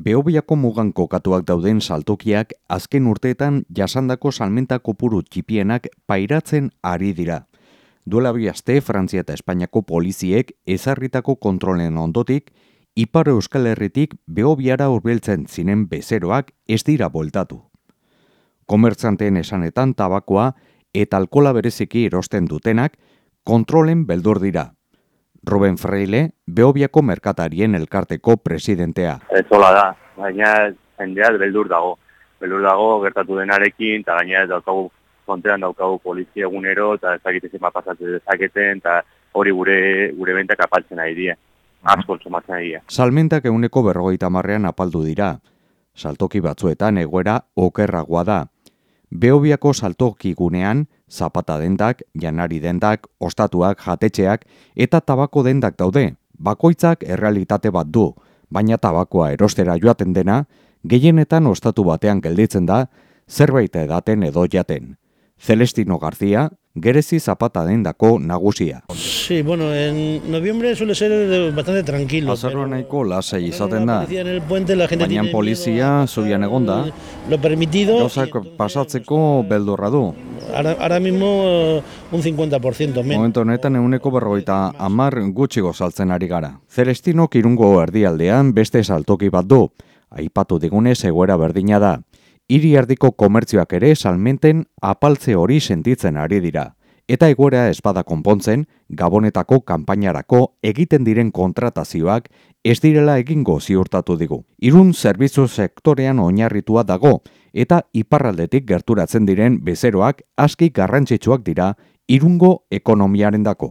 Beobiako mugan kokatuak dauden saltokiak azken urteetan jasandako salmenta kopuru txipienak pairatzen ari dira. Duela bi aste Frantzia eta Espainiako poliziek ezarritako kontrolen ondotik, Ipar Euskal Herritik Beobiara hurbiltzen zinen bezeroak ez dira boltatu. Komertzanteen esanetan tabakoa eta alkola bereziki erosten dutenak kontrolen beldur dira. Ruben Freile, Beobiako merkatarien elkarteko presidentea. Ez hola da, baina jendea beldur dago. Beldur dago gertatu denarekin, eta gaina daukagu kontean daukagu polizia egunero, eta ezagitezen bat pasatzen dezaketen, eta hori gure gure bentak apaltzen ari dira. Asko somatzen ari dira. Salmentak euneko berrogeita marrean apaldu dira. Saltoki batzuetan egoera okerragoa da. Beobiako saltoki gunean, zapata dendak, janari dendak, ostatuak, jatetxeak eta tabako dendak daude. Bakoitzak errealitate bat du, baina tabakoa erostera joaten dena, gehienetan ostatu batean gelditzen da, zerbait edaten edo jaten. Celestino García, gerezi zapata dendako nagusia. Sí, bueno, en noviembre suele ser bastante tranquilo. Azarroa nahiko lasai izaten da. En el puente la gente Baina polizia zubian egonda, Lo permitido. gauzak pasatzeko beldurra du. Ahora, ahora mismo eh, un 50% menos. Momentu honetan euneko berrogeita amar gutxi gozaltzen ari gara. Celestino kirungo erdialdean beste saltoki bat du. Aipatu digunez egoera berdina da. Hiri erdiko komertzioak ere salmenten apaltze hori sentitzen ari dira. Eta egoera espada konpontzen, gabonetako kanpainarako egiten diren kontratazioak ez direla egingo ziurtatu digu. Irun zerbitzu sektorean oinarritua dago, eta iparraldetik gerturatzen diren bezeroak aski garrantzitsuak dira irungo ekonomiarendako.